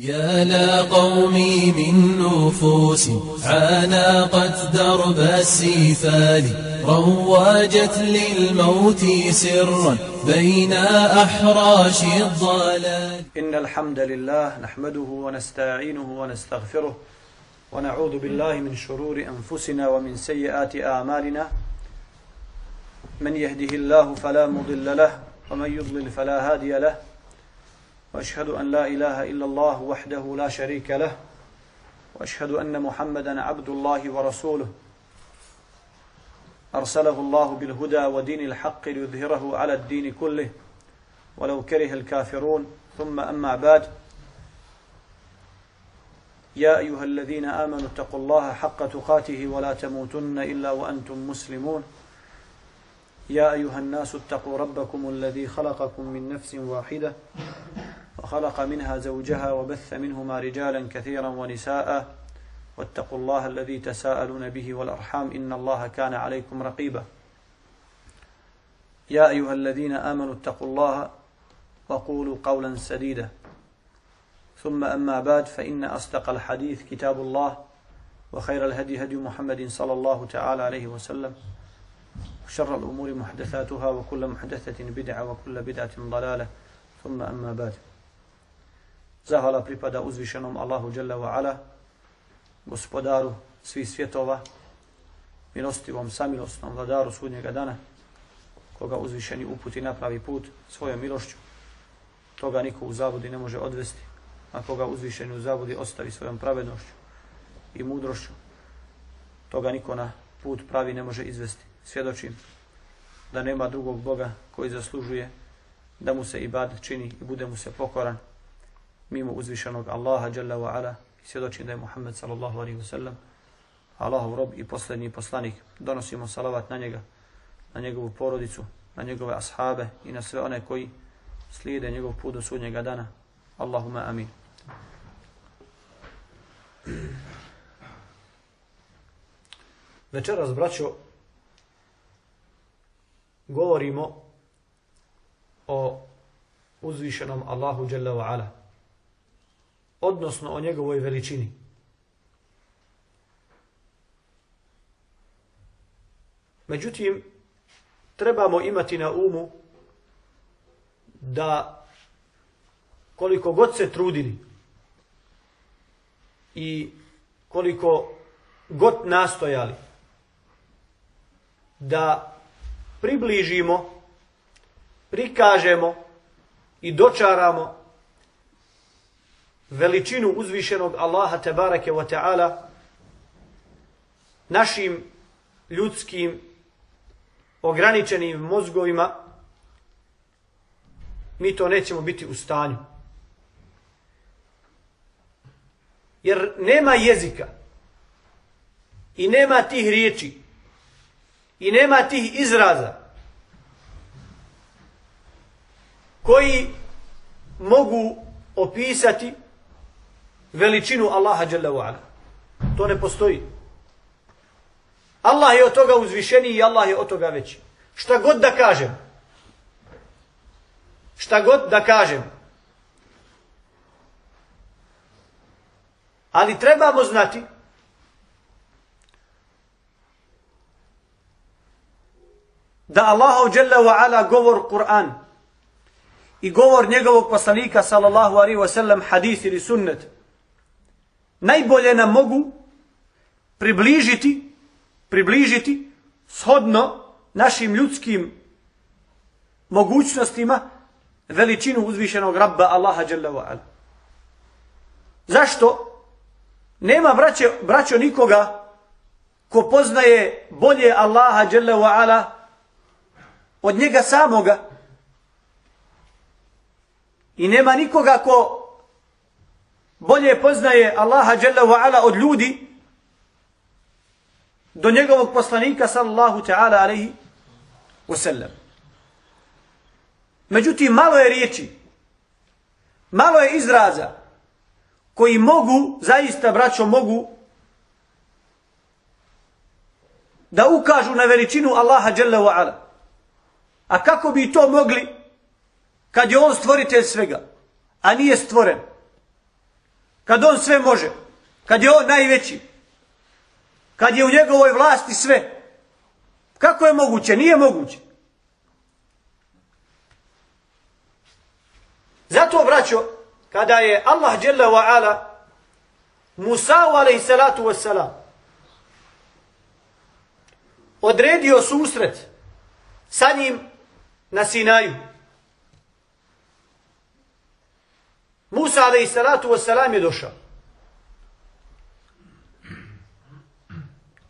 يا لا قومي من نفوس عانقت درب السيفان رواجت للموت سرا بين أحراش الضلال. إن الحمد لله نحمده ونستعينه ونستغفره ونعوذ بالله من شرور أنفسنا ومن سيئات أعمالنا. من يهده الله فلا مضل له ومن يضلل فلا هادي له. وأشهد أن لا إله إلا الله وحده لا شريك له وأشهد أن محمدا عبد الله ورسوله. أرسله الله بالهدى ودين الحق ليظهره على الدين كله. ولو كره الكافرون ثم أما بعد. يا أيها الذين آمنوا اتقوا الله حق تقاته ولا تموتن إلا وأنتم مسلمون. يا أيها الناس اتقوا ربكم الذي خلقكم من نفس واحدة وخلق منها زوجها وبث منهما رجالا كثيرا ونساء واتقوا الله الذي تساءلون به والأرحام إن الله كان عليكم رقيبا. يا أيها الذين آمنوا اتقوا الله وقولوا قولا سديدا. ثم أما بعد فإن أصدق الحديث كتاب الله وخير الهدي هدي محمد صلى الله تعالى عليه وسلم. وشر الأمور محدثاتها وكل محدثة بدعة وكل بدعة ضلالة ثم أما بعد Zahvala pripada uzvišenom Allahu Jalla wa Ala, gospodaru svih svjetova, milostivom, samilostnom vladaru sudnjega dana, koga uzvišeni uputi na pravi put svojom milošću. Toga niko u zavodi ne može odvesti, a koga uzvišeni u zavodi ostavi svojom pravednošću i mudrošću. Toga niko na put pravi ne može izvesti. Svjedočim da nema drugog Boga koji zaslužuje da mu se ibad čini i bude mu se pokoran mimo uzvišenog Allaha Jalla wa Ala i svjedočim da je Muhammed sallallahu alaihi wa sallam Allahov rob i posljednji poslanik. Donosimo salavat na njega, na njegovu porodicu, na njegove ashabe i na sve one koji slijede njegov put do sudnjega dana. Allahumma amin. Večeras, braćo, govorimo o uzvišenom Allahu Jalla wa Ala odnosno o njegovoj veličini. Međutim, trebamo imati na umu da koliko god se trudili i koliko god nastojali da približimo, prikažemo i dočaramo veličinu uzvišenog Allaha tebareke wa ta'ala našim ljudskim ograničenim mozgovima mi to nećemo biti u stanju. Jer nema jezika i nema tih riječi i nema tih izraza koji mogu opisati veličinu Allaha Jalla wa'ala. To ne postoji. Allah je od toga uzvišeniji i Allah je od toga veći. Šta god da kažem, šta god da kažem, ali trebamo znati da Allahu ve ala govor Kur'an i govor njegovog poslanika sallallahu alaihi ve sellem hadis ili sunnet najbolje nam mogu približiti, približiti shodno našim ljudskim mogućnostima veličinu uzvišenog rabba Allaha dželle ve ala. Zašto? Nema braće, braćo nikoga ko poznaje bolje Allaha dželle ve ala od njega samoga. I nema nikoga ko bolje poznaje Allaha Jalla wa Ala od ljudi do njegovog poslanika sallallahu ta'ala alaihi ve sallam. Međutim, malo je riječi, malo je izraza koji mogu, zaista braćo mogu, da ukažu na veličinu Allaha Jalla wa Ala. A kako bi to mogli kad je on stvoritelj svega, a nije stvoren? Kad on sve može. Kad je on najveći. Kad je u njegovoj vlasti sve. Kako je moguće? Nije moguće. Zato, braćo, kada je Allah dželle wa ala Musa alejhi salatu wassalam odredio susret sa njim na Sinaju. Musa alaih salatu vesselam je došao.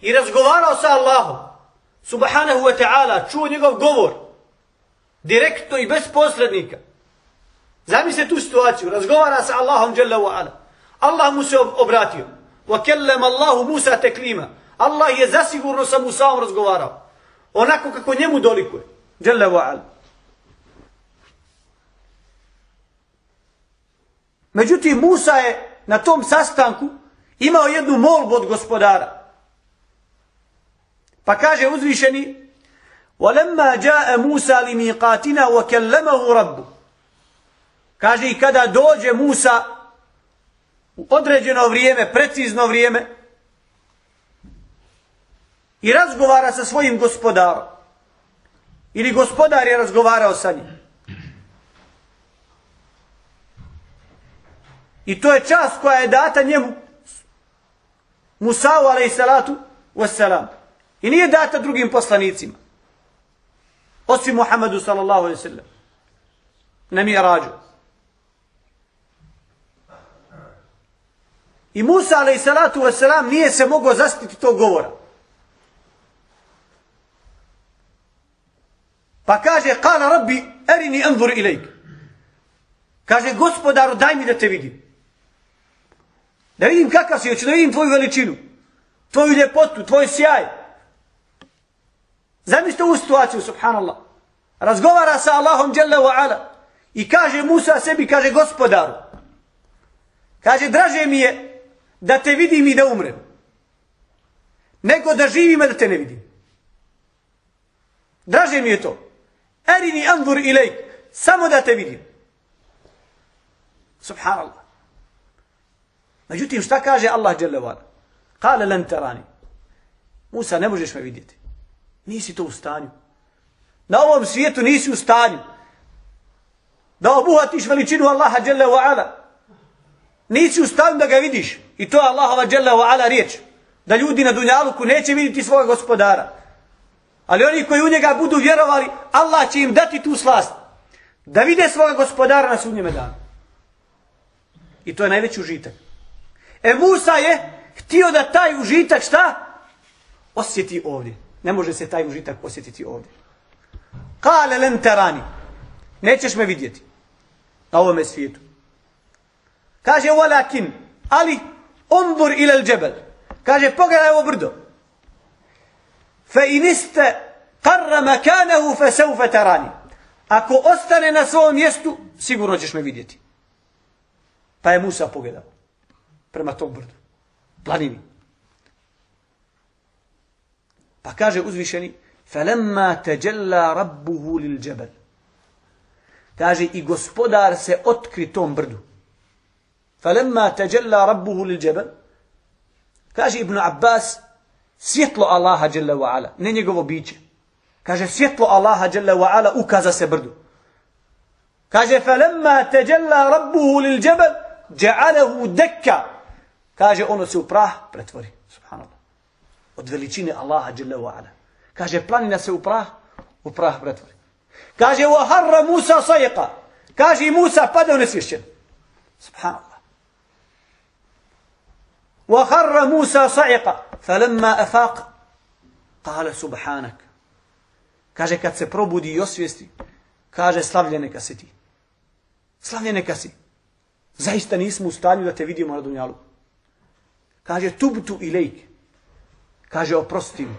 I razgovarao sa Allahom. Subhanahu wa ta'ala, čuo njegov govor. Direktno i bez posrednika. Zamislite tu situaciju, razgovara sa Allahom dželle wa ala. Allah mu se obratio. Wa kellem Allah Musa teklima. Allah je zasigurno sa Musaom razgovarao. Onako kako njemu dolikuje. Dželle wa ala. Međutim, Musa je na tom sastanku imao jednu molbu od gospodara. Pa kaže uzvišeni وَلَمَّا جَاءَ مُوسَى لِمِيقَاتِنَا وَكَلَّمَهُ رَبُّ Kaže i kada dođe Musa u određeno vrijeme, precizno vrijeme i razgovara sa svojim gospodarom. Ili gospodar je razgovarao sa njim. I to je čast koja je data njemu Musa'u alaih salatu wassalam. I nije data drugim poslanicima. Osim Muhammedu sallallahu alaihi sallam. Na mi rađu. I Musa alaih salatu nije se mogao zastiti tog govora. Pa kaže, kala rabbi, erini anzur ilajk. Kaže, gospodaru, daj mi da te vidim. Da vidim kakav si, hoću da vidim tvoju veličinu, tvoju ljepotu, tvoj sjaj. Zamislite ovu situaciju, subhanallah. Razgovara sa Allahom, jalla wa ala. I kaže Musa sebi, kaže, gospodaru. Kaže, draže mi je da te vidim i da umrem. Nego da živim, a da te ne vidim. Draže mi je to. Erini anzur ilajk. Samo da te vidim. Subhanallah. Međutim, šta kaže Allah dželevan? Kale len terani. Musa, ne možeš me vidjeti. Nisi to u stanju. Na ovom svijetu nisi u stanju. Da obuhatiš veličinu Allaha dželevan. Nisi u stanju da ga vidiš. I to je Allahova dželle ve ala riječ. Da ljudi na dunjaluku neće vidjeti svoga gospodara. Ali oni koji u njega budu vjerovali, Allah će im dati tu slast. Da vide svoga gospodara na sudnjeme danu. I to je najveći užitak. E Musa je htio da taj užitak šta? Osjeti ovdje. Ne može se taj užitak osjetiti ovdje. Kale len terani. Nećeš me vidjeti. Na ovome svijetu. Kaže, walakin, ali Undur ila al-jabal. Kaže pogledaj ovo brdo Fa iniste qarra makanahu fa sawfa tarani. Ako ostane na svom mjestu, sigurno ćeš me vidjeti. Pa je Musa pogledao prema tom brdu. Planini. Pa kaže uzvišeni فَلَمَّا تَجَلَّا رَبُّهُ لِلْجَبَلِ Kaže i gospodar se otkri tom brdu. فلما تجلى ربه للجبل kaže Ibn Abbas svjetlo Allaha dželle ve ala, ne njegovo biće. Kaže svjetlo Allaha dželle ve ala ukaza se brdu. Kaže falamma tajalla rabbuhu lil jabal ja'alahu dakka. Kaže ono se u prah pretvori. Subhanallah. Od veličine Allaha dželle ve ala. Kaže planina se u prah u prah pretvori. Kaže wa harra Musa sayqa. Kaže Musa padao nesvješćen. Subhanallah. Wa harra Musa sa'iqa. فلما أفاق قال سبحانك kaže kad se probudi i osvijesti kaže slavljene ka si ti slavljene ka si zaista nismo u stanju da te vidimo na dunjalu kaže tubtu i lejk kaže oprosti mi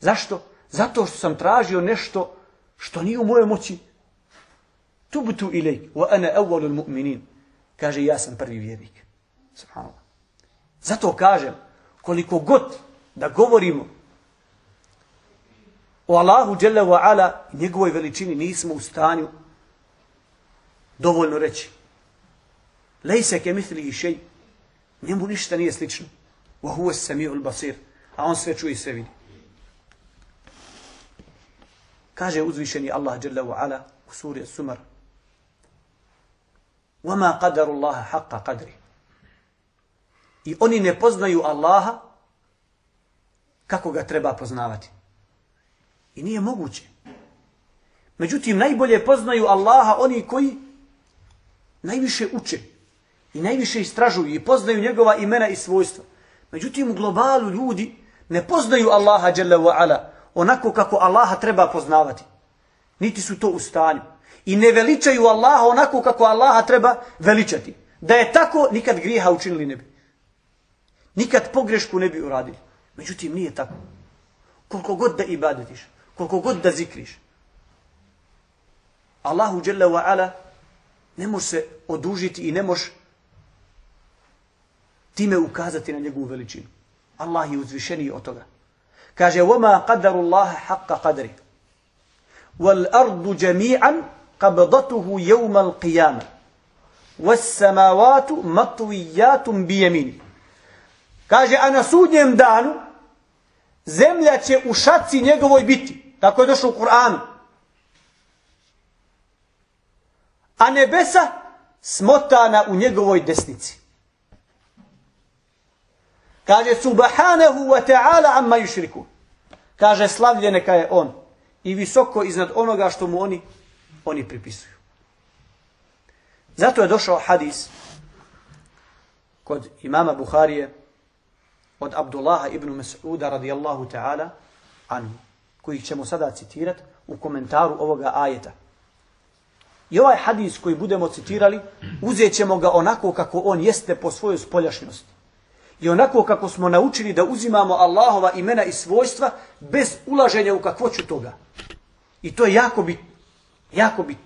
zašto? zato što sam tražio nešto što nije u mojoj moći tubtu i lejk wa ana awwalul mu'minin kaže ja sam prvi vjernik subhanallah Zato kažem, koliko god da govorimo o Allahu Jalla wa Ala njegovoj veličini nismo u stanju dovoljno reći. Lejse ke misli i šej. Njemu ništa nije slično. Wa huwa samiul basir. A on sve čuje i sve vidi. Kaže uzvišeni Allah dželle ve ala u suri Sumar. Wa ma qadaru Allah haqqa qadri. I oni ne poznaju Allaha kako ga treba poznavati. I nije moguće. Međutim, najbolje poznaju Allaha oni koji najviše uče i najviše istražuju i poznaju njegova imena i svojstva. Međutim, u globalu ljudi ne poznaju Allaha dželle wa ala onako kako Allaha treba poznavati. Niti su to u stanju. I ne veličaju Allaha onako kako Allaha treba veličati. Da je tako, nikad grijeha učinili ne bi. Nikad pogrešku ne bi uradili. Međutim, nije tako. Koliko god da ibadetiš, koliko god da zikriš, Allahu Jalla wa ala ne može se odužiti i ne može time ukazati na njegovu veličinu. Allah je uzvišeniji od toga. Kaže, وَمَا قَدَرُ اللَّهَ حَقَّ قَدْرِ وَالْأَرْضُ جَمِيعًا قَبْضَتُهُ يَوْمَ الْقِيَامَ وَالسَّمَاوَاتُ مَطْوِيَّاتٌ بِيَمِينِ Kaže, a na sudnjem danu zemlja će u šaci njegovoj biti. Tako je došlo u Kur'anu. A nebesa smotana u njegovoj desnici. Kaže subhanahu wa ta'ala amma yushriku. Kaže slavlje neka je on i visoko iznad onoga što mu oni oni pripisuju. Zato je došao hadis kod imama Buharije od Abdullaha ibn Mas'uda radijallahu ta'ala anhu, koji ćemo sada citirati u komentaru ovoga ajeta. I ovaj hadis koji budemo citirali, uzet ćemo ga onako kako on jeste po svojoj spoljašnjosti. I onako kako smo naučili da uzimamo Allahova imena i svojstva bez ulaženja u kakvoću toga. I to je jako bitno. Jako bitno.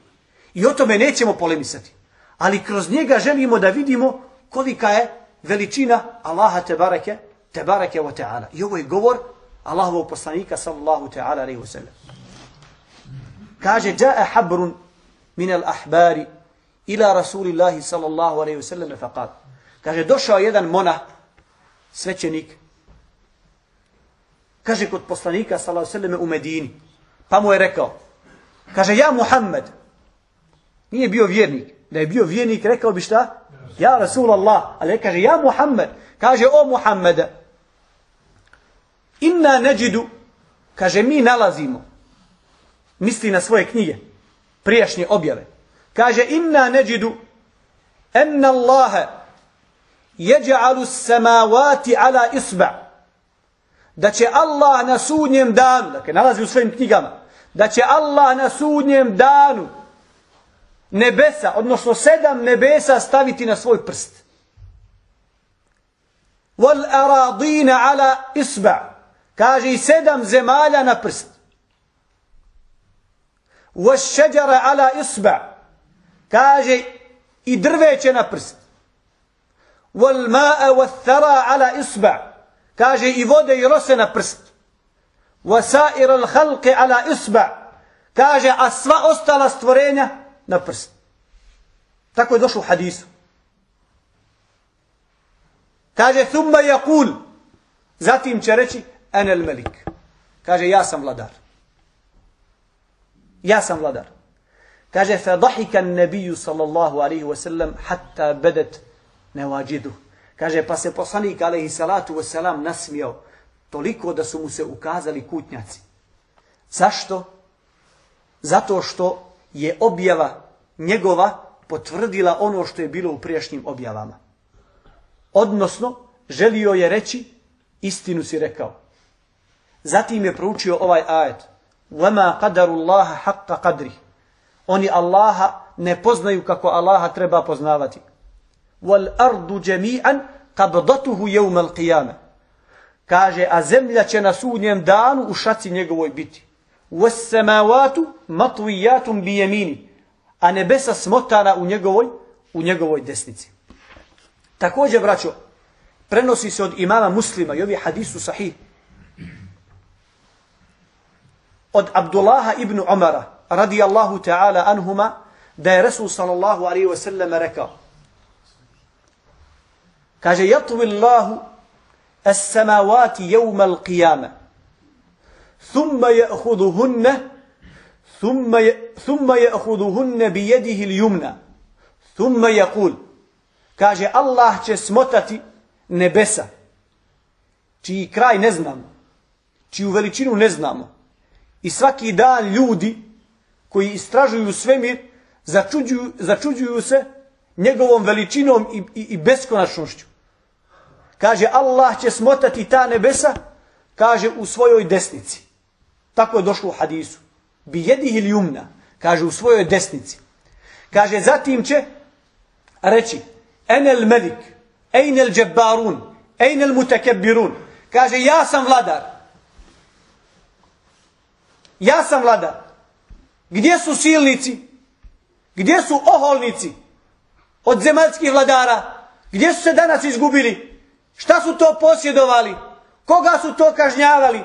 I o tome nećemo polemisati. Ali kroz njega želimo da vidimo kolika je veličina Allaha te bareke, tebareke wa ta'ala. I ovo je govor Allahovog poslanika sallallahu ta'ala alaihi wa sallam. Kaže, ja'a habrun min al-ahbari ila rasulillahi sallallahu alaihi wa sallam faqad. Kaže, došao jedan monah svećenik, kaže kod poslanika sallallahu alejhi ve u Medini, pa mu je rekao, kaže ja Muhammed, nije bio vjernik, da je bio vjernik rekao bi šta? Ja Rasulallah. ali kaže ja Muhammed, kaže o Muhammede, inna neđidu, kaže mi nalazimo, misli na svoje knjige, prijašnje objave, kaže inna neđidu, enna Allahe, jeđa'alu samavati ala isba. Da će Allah na sudnjem danu, dakle nalazi u svojim knjigama, da će Allah na sudnjem danu nebesa, odnosno sedam nebesa staviti na svoj prst. Wal aradina ala isba. Kaže i sedam zemalja na prst. Was šeđara ala isba. Kaže i drveće na prst wal ma'a wath thara ala isba kaže i vode i rose na prst wasair al khalq ala isba kaže a sva ostala stvorenja na prst tako je došlo u hadisu kaže thumma yaqul zatim će reći ana melik. malik kaže ja sam vladar ja sam vladar kaže fe dhahika nebiju sallallahu alayhi wa sallam hatta badat nevađidu. Kaže, pa se poslanik, alaihi salatu wasalam, nasmijao toliko da su mu se ukazali kutnjaci. Zašto? Zato što je objava njegova potvrdila ono što je bilo u prijašnjim objavama. Odnosno, želio je reći, istinu si rekao. Zatim je proučio ovaj ajet. وَمَا قَدَرُ اللَّهَ حَقَّ قَدْرِ Oni Allaha ne poznaju kako Allaha treba poznavati wal ardu jami'an qabdatuhu yawm al qiyamah kaže a zemlja će na sudnjem danu u šaci njegovoj biti was samawati matwiyatun bi yamini a nebesa smotana u njegovoj u njegovoj desnici takođe braćo prenosi se od imama muslima i ovi hadisu sahih od Abdullaha ibn Umara radijallahu ta'ala anhuma da je Resul sallallahu alaihi wa sallam rekao Kaže, jatvi Allahu as samavati jevma al qiyama. Thumma thumma je'huduhunne bi jedihi il jumna. Thumma je'kul. Kaže, Allah će smotati nebesa, čiji kraj ne znamo, čiju veličinu ne znamo. I svaki dan ljudi koji istražuju svemir, začuđuju, začuđuju se njegovom veličinom i, i, i beskonačnošću. Kaže, Allah će smotati ta nebesa, kaže, u svojoj desnici. Tako je došlo u hadisu. Bi jedih ili umna, kaže, u svojoj desnici. Kaže, zatim će reći, enel melik, ejnel džebbarun, ejnel mutekebirun. Kaže, ja sam vladar. Ja sam vladar. Gdje su silnici? Gdje su oholnici? Od zemaljskih vladara? Gdje su se danas izgubili? Šta su to posjedovali? Koga su to kažnjavali?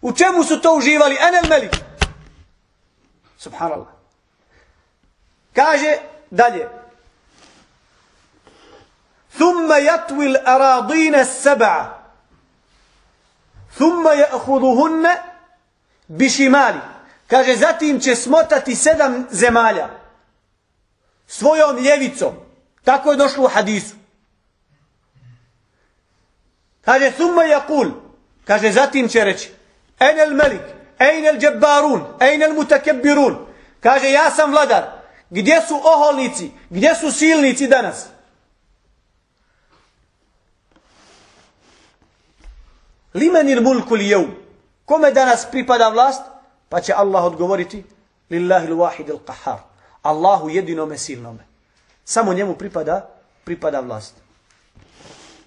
U čemu su to uživali? Enel melik. Subhanallah. Kaže dalje. Thumma yatwi al-aradin as-sab'a. Thumma ya'khudhuhunna bi. Kaže, zatim će smotati sedam zemalja svojom ljevicom. Tako je došlo u hadisu. Kaže, summa jakul. Kaže, zatim će reći, enel melik, enel džebbarun, enel mutakebirun. Kaže, ja sam vladar. Gdje su oholnici? Gdje su silnici danas? Limenir mulku li jev. Kome danas pripada vlast? Pa će Allah odgovoriti Lillahi l-wahid il-qahar. Allahu jedinome silnome. Samo njemu pripada, pripada vlast.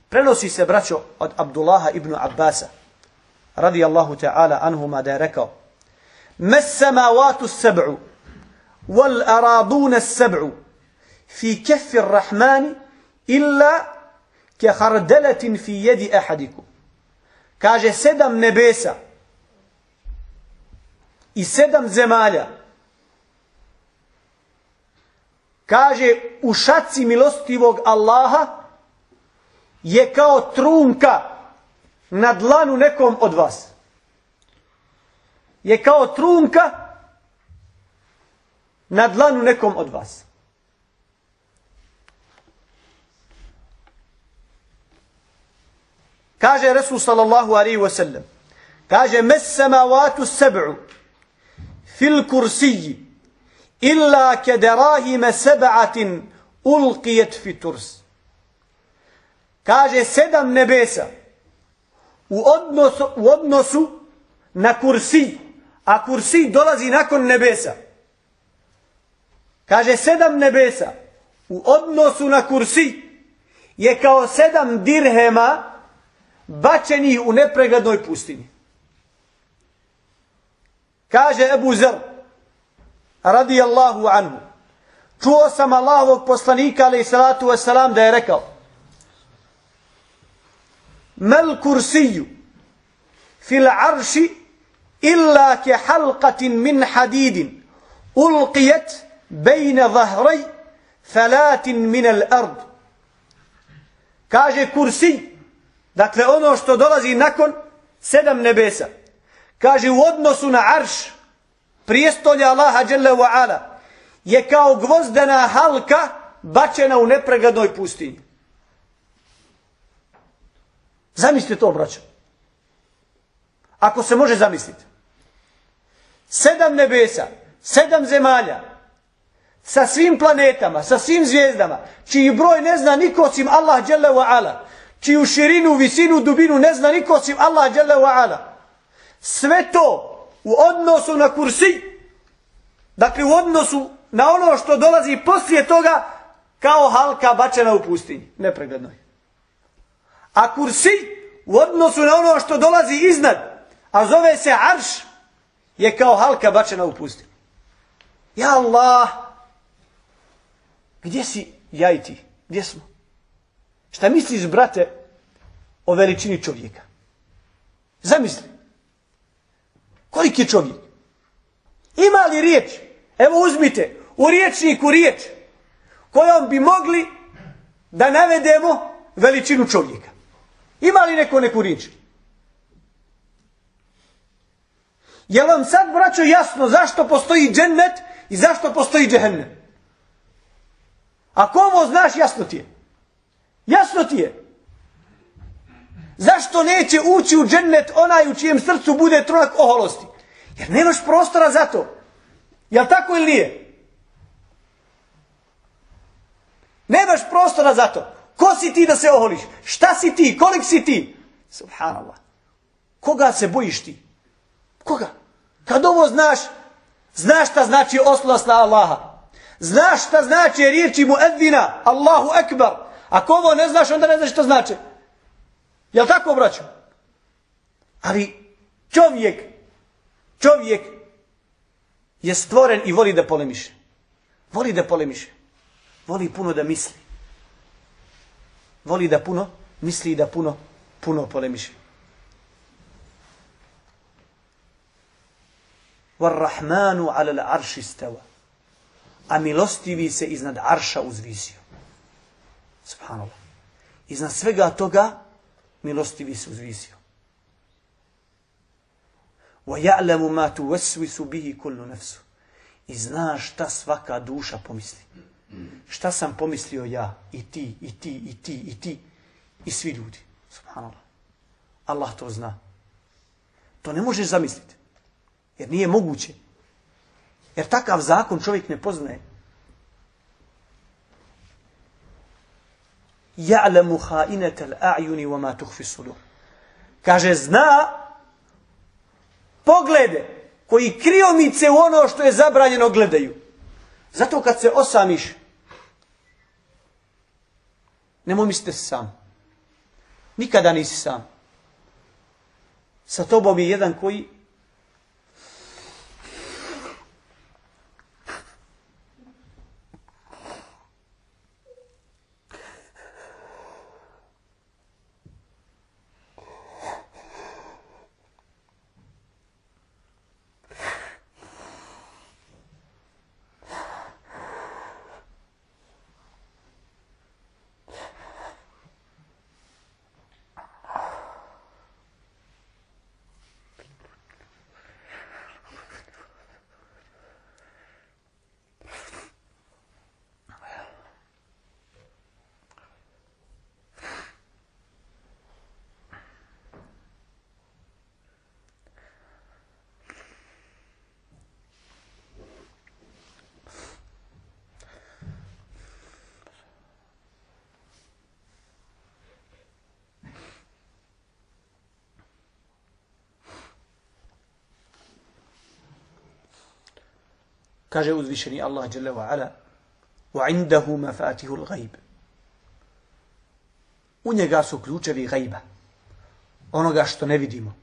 Prenosi se, braćo, od Abdullaha ibn Abbasa, radijallahu ta'ala anhuma, da je rekao, Mes samavatu sab'u, wal araduna sab'u, fi kefi rahmani, illa ke hardeletin fi jedi ahadiku. Kaže, sedam nebesa, i sedam zemalja kaže u šaci milostivog Allaha je kao trunka na dlanu nekom od vas. Je kao trunka na dlanu nekom od vas. Kaže Resul sallallahu alaihi wa sallam. Kaže mes samavatu seb'u fil kursiji illa kederahime seba'atin ulqijet fi turs. Kaže sedam nebesa u odnosu, u odnosu na kursi, a kursi dolazi nakon nebesa. Kaže sedam nebesa u odnosu na kursi je kao sedam dirhema bačenih u nepreglednoj pustini. Kaže Ebu Zer, radijallahu anhu, čuo sam Allahovog poslanika, ali salatu wasalam, da je rekao, Mel kursiju fil arši illa ke halqatin min hadidin ulqijet bejne zahrej falatin min al ard. Kaže kursi, dakle ono što dolazi nakon sedam nebesa, kaže u odnosu na arš prijestolja Allaha dželle wa ala je kao gvozdena halka bačena u nepreglednoj pustinji. Zamislite to, braćo. Ako se može zamisliti. Sedam nebesa, sedam zemalja, sa svim planetama, sa svim zvijezdama, čiji broj ne zna niko osim Allah dželle wa ala, čiju širinu, visinu, dubinu ne zna niko osim Allah dželle wa ala sve to u odnosu na kursi, dakle u odnosu na ono što dolazi poslije toga, kao halka bačena u pustinji, nepreglednoj. A kursi u odnosu na ono što dolazi iznad, a zove se arš, je kao halka bačena u pustinji. Ja Allah, gdje si ja i ti? Gdje smo? Šta misliš, brate, o veličini čovjeka? Zamisli. Koliki čovjek? Ima li riječ? Evo uzmite, u riječniku riječ kojom bi mogli da navedemo veličinu čovjeka. Ima li neko neku riječ? Je vam sad, braćo, jasno zašto postoji džennet i zašto postoji džehennem? Ako ovo znaš, jasno ti je. Jasno ti je. Zašto neće ući u džennet onaj u čijem srcu bude tronak oholosti? Jer nemaš prostora za to. Jel tako ili nije? Nemaš prostora za to. Ko si ti da se oholiš? Šta si ti? Kolik si ti? Subhanallah. Koga se bojiš ti? Koga? Kad ovo znaš, znaš šta znači oslas na Allaha. Znaš šta znači riječi mu edvina, Allahu ekbar. Ako ovo ne znaš, onda ne znaš što znači. Jel tako, braćo? Ali čovjek, čovjek je stvoren i voli da polemiše. Voli da polemiše. Voli puno da misli. Voli da puno misli i da puno, puno polemiše. War-Rahmanu ala al-arši stava. A milostivi se iznad arša uzvisio. Subhanallah. Iznad svega toga milostivi se uzvisio. وَيَعْلَمُ مَا ma بِهِ كُلُّ kullu nafsu. I zna šta svaka duša pomisli. Šta sam pomislio ja i ti i ti i ti i ti i svi ljudi. Subhanallah. Allah to zna. To ne možeš zamisliti. Jer nije moguće. Jer takav zakon čovjek ne poznaje. Ja'lamu kha'inatal a'yun wa ma tukhfi sudur. Kaže zna poglede koji kriomice u ono što je zabranjeno gledaju. Zato kad se osamiš nemoj mislite sam. Nikada nisi sam. Sa tobom je jedan koji Kaže uzvišeni Allah dželle ve ala: "Wa indahu mafatihul ghaib." U njega su ključevi gajba. Onoga što ne vidimo.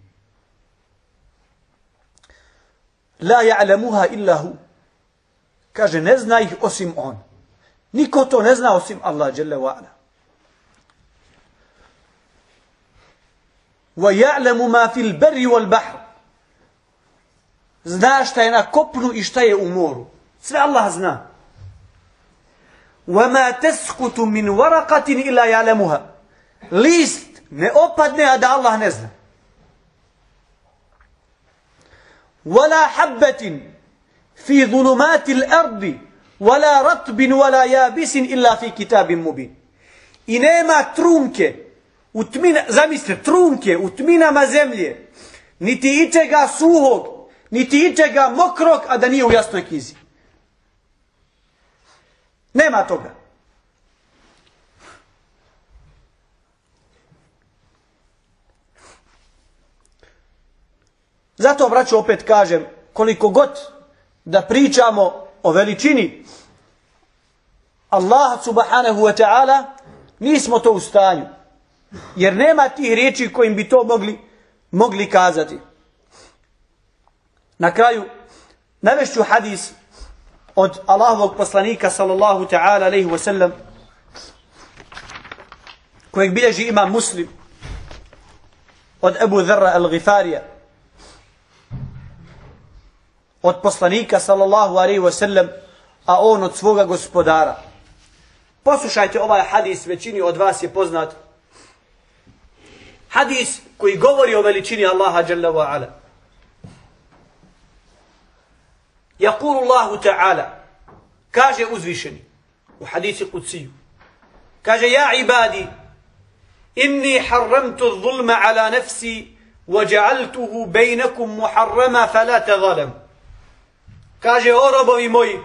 La ja'lamuha illa hu. Kaže, ne zna ih osim on. Niko to ne zna osim Allah dželle ve ala. Wa ja'lamu ma fil barri wal bahr zna šta je na kopnu i šta je u moru. Sve Allah zna. وَمَا تَسْكُتُ مِنْ وَرَقَةٍ إِلَّا يَعْلَمُهَا List ne opadne, a da Allah ne zna. وَلَا حَبَّةٍ فِي ظُلُمَاتِ الْأَرْضِ وَلَا رَطْبٍ وَلَا يَابِسٍ إِلَّا فِي كِتَابٍ مُبِينٍ I nema trunke, u tmina, zamislite, trunke u tminama zemlje, niti ičega suhog, niti ičega mokrog, a da nije u jasnoj knjizi. Nema toga. Zato, braću, opet kažem, koliko god da pričamo o veličini Allaha subhanahu wa ta'ala, nismo to u stanju. Jer nema tih riječi kojim bi to mogli, mogli kazati. Na kraju, navešću hadis od Allahovog poslanika sallallahu ta'ala alaihi wa sallam kojeg bilježi ima muslim od Ebu Dharra al-Ghifarija od poslanika sallallahu alaihi wa sallam a on od svoga gospodara. Poslušajte ovaj hadis, većini od vas je poznat Hadis koji govori o veličini Allaha Jalla wa Ala. Jakulu Allahu Ta'ala, kaže uzvišeni u hadisi Qudsiju, kaže ja ibadi, inni harramtu zulma ala nafsi وجعلته بينكم محرما فلا تظلم kaže o robovi moji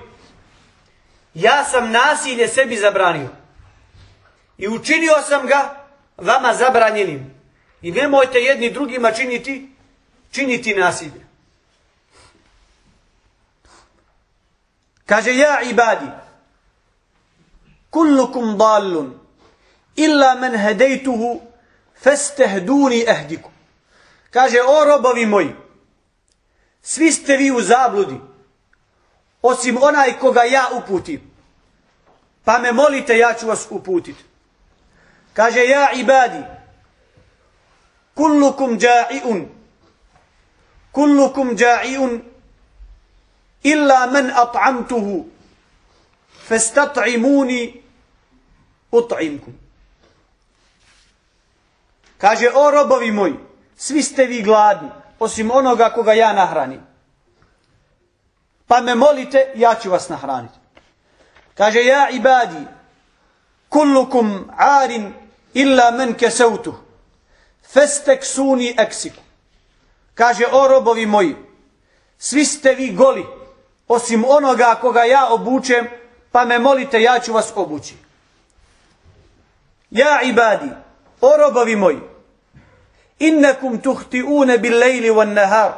ja sam nasilje sebi zabranio i učinio sam ga vama zabranjenim i nemojte jedni drugima činiti činiti nasilje Kaže ja ibadi kullukum dallun illa man hadaytuhu fastahduni ahdikum Kaže, o robovi moji, svi ste vi u zabludi, osim onaj koga ja uputim. Pa me molite, ja ću vas uputiti. Kaže, ja ibadi, kullukum ja'iun, kullukum ja'iun, illa men at'amtuhu, festat'imuni, ut'imkum. Kaže, o robovi moji, svi ste vi gladni, osim onoga koga ja nahranim. Pa me molite, ja ću vas nahraniti. Kaže, ja ibadi, kullukum arin illa men keseutu, festek suni eksiku. Kaže, o robovi moji, svi ste vi goli, osim onoga koga ja obučem, pa me molite, ja ću vas obući. Ja ibadi, o robovi moji, innakum tuhti'une bil lejli van nahar.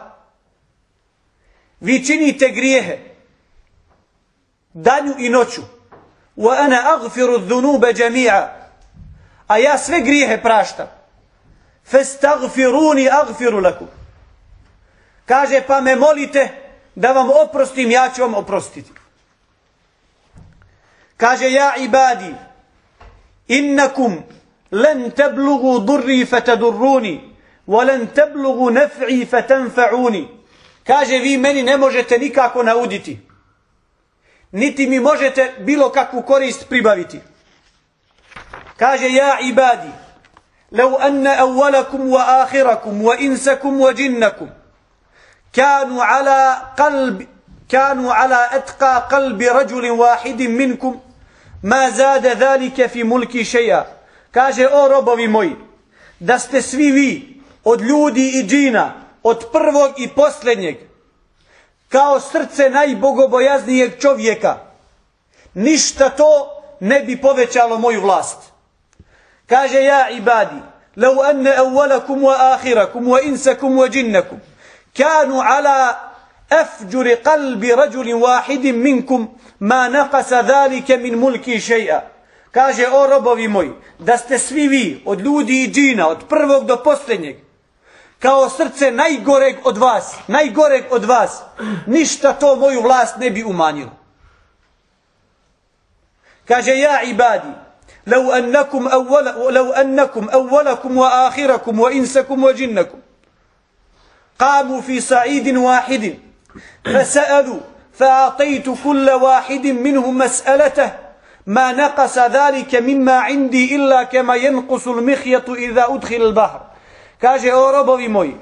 Vi činite grijehe danju i noću. Wa ana aghfiru dhunube jami'a. A ja sve grijehe praštam. Fastaghfiruni aghfiru lakum. Kaže pa me molite da vam oprostim, ja ću vam oprostiti. Kaže ja ibadi innakum len teblugu durri fatadurruni وَلَنْ تَبْلُغُ نَفْعِي فَتَنْفَعُونِ Kaže, vi meni ne možete nikako nauditi. Niti mi možete bilo kakvu korist pribaviti. Kaže, ja ibadi, لو أن أولكم وآخركم وإنسكم وجنكم كانوا على قلب كانوا على أتقى قلب رجل واحد منكم ما زاد ذلك في ملكي شيئا kaže o robovi moji da ste svi vi od ljudi i džina, od prvog i posljednjeg, kao srce najbogobojaznijeg čovjeka, ništa to ne bi povećalo moju vlast. Kaže ja ibadi, لو أن أولكم وآخركم وإنسكم وجنكم كانوا على أفجر قلب رجل واحد منكم ما نقص ذلك من ملكي شيئا. كاجي أو ربوي موي داست سوي وي од луди и джина од првог до последњег као срце најгорег од вас најгорег од вас ништа то моју власт не би уманило يا عبادي لو انكم اول لو انكم اولكم واخركم وانسكم وجنكم قاموا في صعيد واحد فسألوا فأعطيت كل واحد منهم مسألته ما نقص ذلك مما عندي إلا كما ينقص المخيط إذا أدخل البحر Kaže, o robovi moji,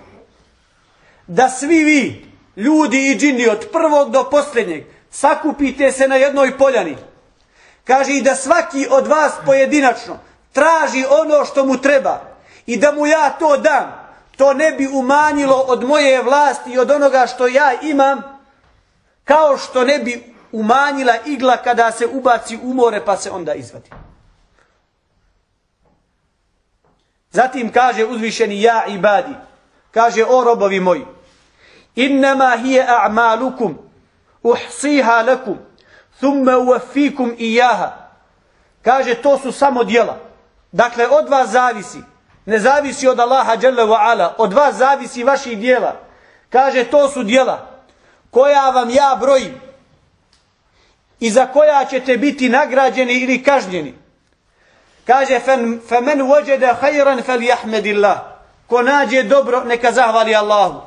da svi vi, ljudi i džini, od prvog do posljednjeg, sakupite se na jednoj poljani. Kaže, i da svaki od vas pojedinačno traži ono što mu treba i da mu ja to dam, to ne bi umanjilo od moje vlasti i od onoga što ja imam, kao što ne bi umanjila igla kada se ubaci u more pa se onda izvadi. Zatim kaže uzvišeni ja ibadi. Kaže o robovi moji. Innama hije a'malukum uhsiha lakum thumma uwafikum iyaha. Kaže to su samo djela. Dakle od vas zavisi Ne zavisi od Allaha dželle ve ala, od vas zavisi vaši djela. Kaže to su djela koja vam ja brojim i za koja ćete biti nagrađeni ili kažnjeni. Kaže, فَمَنْ وَجَدَ خَيْرًا فَلْيَحْمَدِ اللَّهِ Ko nađe dobro, neka zahvali Allahu.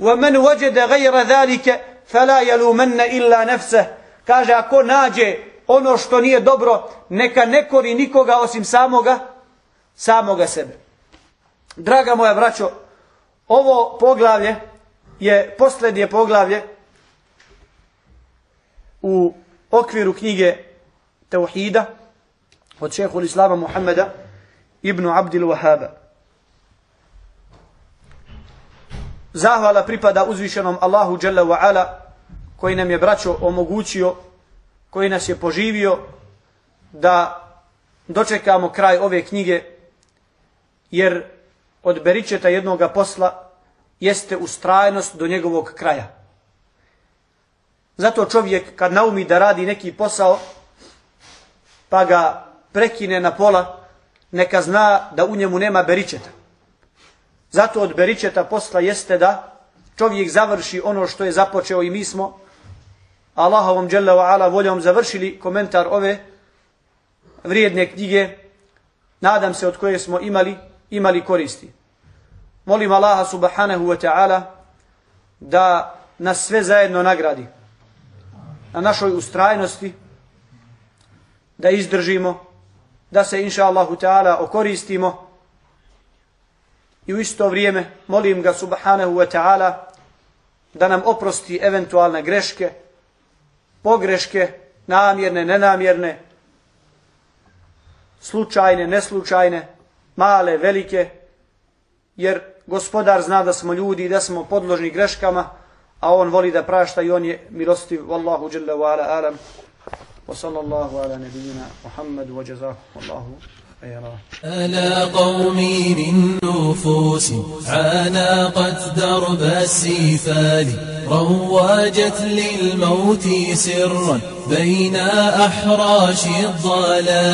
وَمَنْ وَجَدَ غَيْرَ ذَلِكَ فَلَا يَلُومَنَّ إِلَّا نَفْسَهِ Kaže, ako nađe ono što nije dobro, neka ne kori nikoga osim samoga, samoga sebe. Draga moja braćo, ovo poglavlje je posljednje poglavlje u okviru knjige Tauhida od šehu Islama Muhammeda ibn Abdil Wahaba. Zahvala pripada uzvišenom Allahu Jalla wa Ala koji nam je braćo omogućio, koji nas je poživio da dočekamo kraj ove knjige jer od beričeta jednoga posla jeste ustrajnost do njegovog kraja. Zato čovjek kad naumi da radi neki posao, pa ga prekine na pola, neka zna da u njemu nema beričeta. Zato od beričeta posla jeste da čovjek završi ono što je započeo i mi smo Allahovom dželle ve ala voljom završili komentar ove vrijedne knjige. Nadam se od koje smo imali imali koristi. Molim Allaha subhanahu wa ta'ala da nas sve zajedno nagradi na našoj ustrajnosti, da izdržimo, da se inša Allahu ta'ala okoristimo i u isto vrijeme molim ga subhanahu wa ta'ala da nam oprosti eventualne greške, pogreške, namjerne, nenamjerne, slučajne, neslučajne, male, velike, jer gospodar zna da smo ljudi i da smo podložni greškama, a on voli da prašta i on je milostiv. Wallahu jalla wa ala alam. Wa sallallahu ala nabiyina Muhammad wa jazakum Allahu خيرا ألا قومي من نفوس عانقت درب السيفال رواجت للموت سرا بين أحراش الضلال